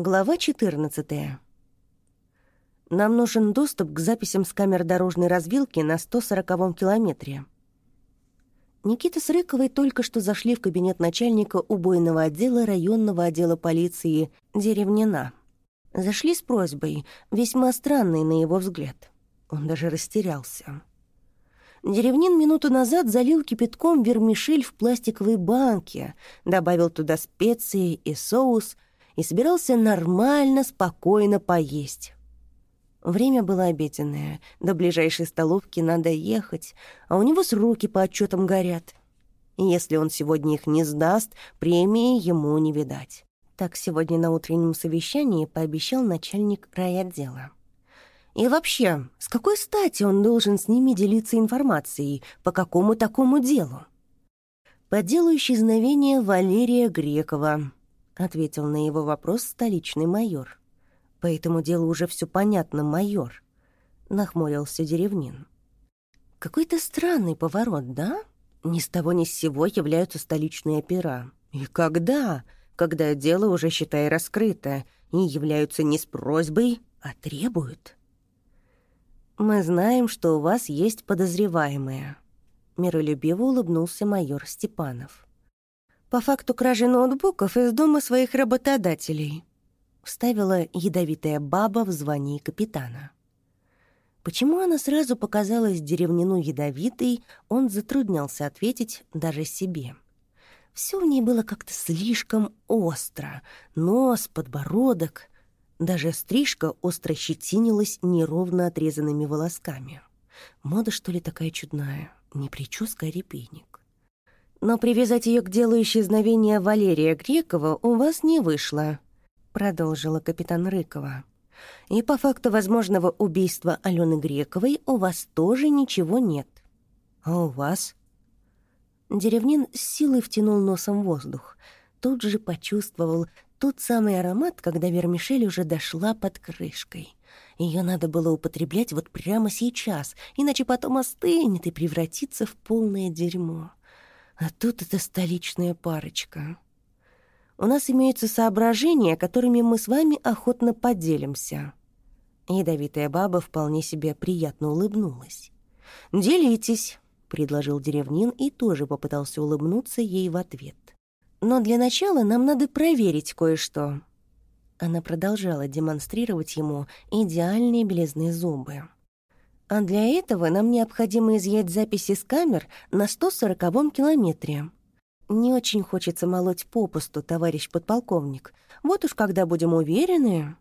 Глава 14. Нам нужен доступ к записям с камер дорожной развилки на 140-м километре. Никита с Рыковой только что зашли в кабинет начальника убойного отдела районного отдела полиции Деревнина. Зашли с просьбой, весьма странной на его взгляд. Он даже растерялся. Деревнин минуту назад залил кипятком вермишель в пластиковой банке, добавил туда специи и соус и собирался нормально, спокойно поесть. Время было обеденное, до ближайшей столовки надо ехать, а у него с руки по отчетам горят. Если он сегодня их не сдаст, премии ему не видать. Так сегодня на утреннем совещании пообещал начальник райотдела. И вообще, с какой стати он должен с ними делиться информацией? По какому такому делу? «По делу исчезновения Валерия Грекова», — ответил на его вопрос столичный майор. «По этому делу уже все понятно, майор», — нахмурился Деревнин. «Какой-то странный поворот, да? Ни с того ни с сего являются столичные опера. И когда? Когда дело уже, считай, раскрыто, и являются не с просьбой, а требуют». «Мы знаем, что у вас есть подозреваемые», — миролюбиво улыбнулся майор Степанов. «По факту кражи ноутбуков из дома своих работодателей», — вставила ядовитая баба в звании капитана. Почему она сразу показалась деревнину ядовитой, он затруднялся ответить даже себе. Все в ней было как-то слишком остро. Нос, подбородок — даже стрижка остро щетинилась неровно отрезанными волосками. Мода, что ли, такая чудная? Не прическа, а репейник. Но привязать ее к делу исчезновения Валерия Грекова у вас не вышло, продолжила капитан Рыкова. И по факту возможного убийства Алены Грековой у вас тоже ничего нет. А у вас? Деревнин с силой втянул носом воздух. Тут же почувствовал тот самый аромат, когда вермишель уже дошла под крышкой. Ее надо было употреблять вот прямо сейчас, иначе потом остынет и превратится в полное дерьмо. А тут эта столичная парочка. У нас имеются соображения, которыми мы с вами охотно поделимся. Ядовитая баба вполне себе приятно улыбнулась. «Делитесь», — предложил деревнин и тоже попытался улыбнуться ей в ответ. Но для начала нам надо проверить кое-что». Она продолжала демонстрировать ему идеальные белизны зубы. «А для этого нам необходимо изъять записи с камер на 140-м километре. Не очень хочется молоть попусту, товарищ подполковник. Вот уж когда будем уверены...»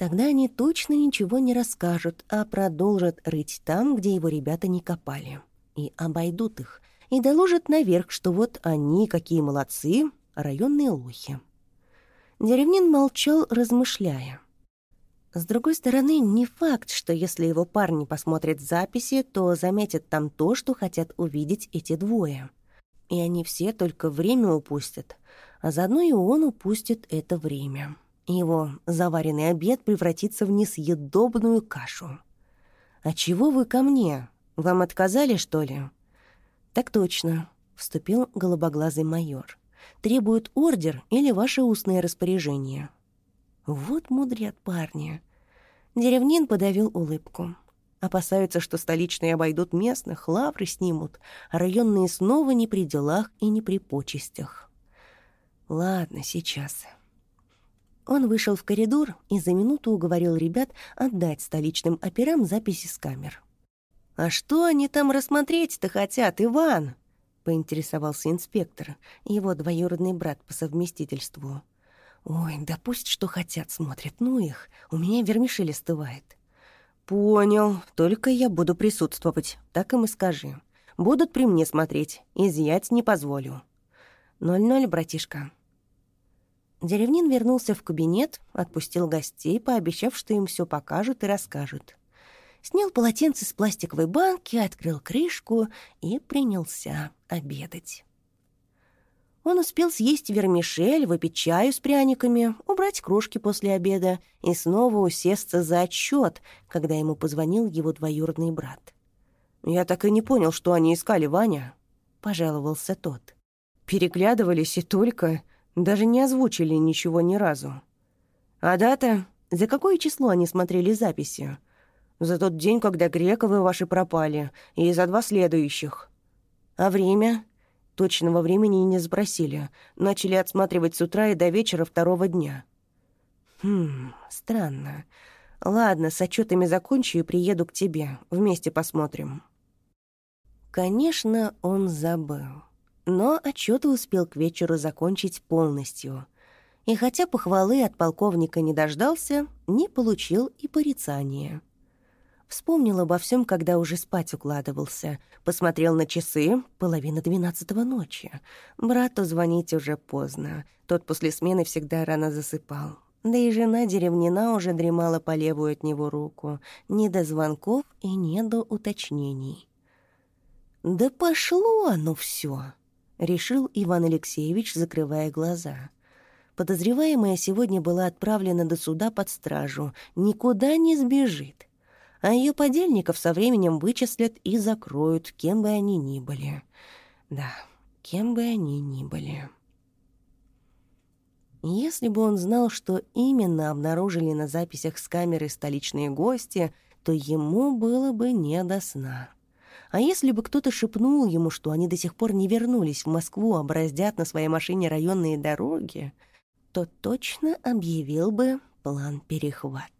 Тогда они точно ничего не расскажут, а продолжат рыть там, где его ребята не копали. И обойдут их, и доложат наверх, что вот они, какие молодцы, районные лохи. Деревнин молчал, размышляя. С другой стороны, не факт, что если его парни посмотрят записи, то заметят там то, что хотят увидеть эти двое. И они все только время упустят, а заодно и он упустит это время. Его заваренный обед превратится в несъедобную кашу. «А чего вы ко мне? Вам отказали, что ли?» «Так точно», — вступил голубоглазый майор. «Требует ордер или ваше устное распоряжение». «Вот мудрят парни». Деревнин подавил улыбку. Опасаются, что столичные обойдут местных, лавры снимут, а районные снова не при делах и не при почестях. «Ладно, сейчас». Он вышел в коридор и за минуту уговорил ребят отдать столичным операм записи с камер. «А что они там рассмотреть-то хотят, Иван?» — поинтересовался инспектор, его двоюродный брат по совместительству. «Ой, да пусть что хотят смотрят, ну их, у меня вермишель остывает». «Понял, только я буду присутствовать, так им и скажи. Будут при мне смотреть, изъять не позволю». «Ноль-ноль, братишка». Деревнин вернулся в кабинет, отпустил гостей, пообещав, что им все покажут и расскажут снял полотенце с пластиковой банки, открыл крышку и принялся обедать. Он успел съесть вермишель, выпить чаю с пряниками, убрать крошки после обеда и снова усесться за отчет, когда ему позвонил его двоюродный брат. «Я так и не понял, что они искали, Ваня», — пожаловался тот. «Переглядывались и только, даже не озвучили ничего ни разу». А дата? За какое число они смотрели записи? За тот день, когда Грековы ваши пропали, и за два следующих. А время? Точного времени не спросили. Начали отсматривать с утра и до вечера второго дня. Хм, странно. Ладно, с отчетами закончу и приеду к тебе. Вместе посмотрим. Конечно, он забыл. Но отчеты успел к вечеру закончить полностью. И хотя похвалы от полковника не дождался, не получил и порицания. Вспомнил обо всем, когда уже спать укладывался. Посмотрел на часы, половина двенадцатого ночи. Брату звонить уже поздно. Тот после смены всегда рано засыпал. Да и жена деревнина уже дремала по левую от него руку. Ни до звонков и ни до уточнений. «Да пошло оно все, решил Иван Алексеевич, закрывая глаза. Подозреваемая сегодня была отправлена до суда под стражу. Никуда не сбежит а ее подельников со временем вычислят и закроют, кем бы они ни были. Да, кем бы они ни были. Если бы он знал, что именно обнаружили на записях с камеры столичные гости, то ему было бы не до сна. А если бы кто-то шепнул ему, что они до сих пор не вернулись в Москву, а бороздят на своей машине районные дороги, то точно объявил бы план перехват.